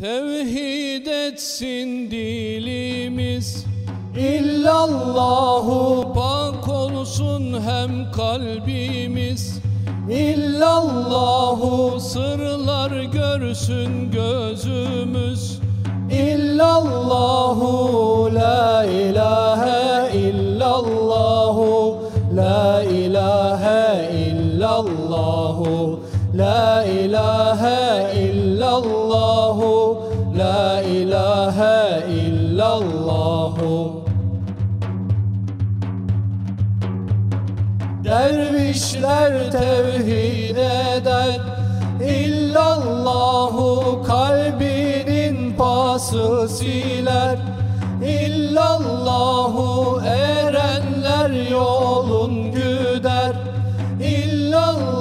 Tevhid etsin dilimiz. İllallahu Pak olsun hem kalbimiz. İllallahu Sırlar görsün gözümüz illallahu La ilahe illallahu La ilahe illallahu Dervişler tevhid eder İllallahu kalbinin pası siler. İllallahu erenler yolun güder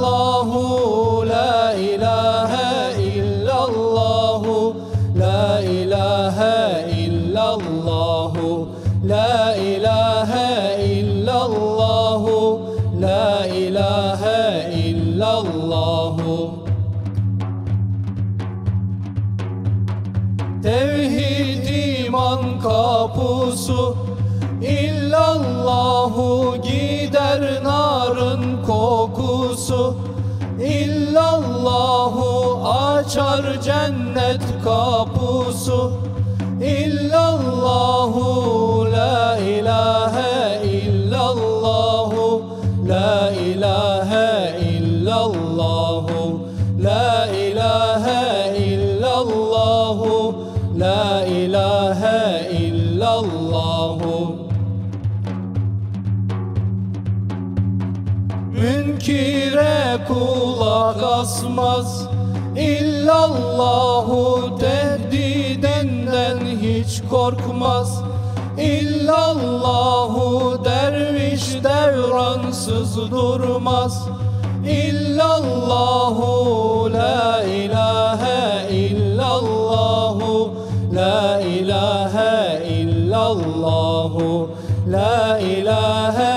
İllallahu la ilahe illallahu La ilahe illallahu La ilahe illallahu La ilahe illallahu. Tevhid iman kapusu İllallahu gider narın kokusu İllallahu açar cennet kapusu. İllallahu la ilahe illallahu La ilahe illallahu La ilahe illallahu La ilahe illallahu Münkire kulak asmaz. İllallahu tehdidenden hiç korkmaz. İllallahu derviş devransız durmaz. İllallahu la ilahe illallahu. La ilahe illallahu. La ilahe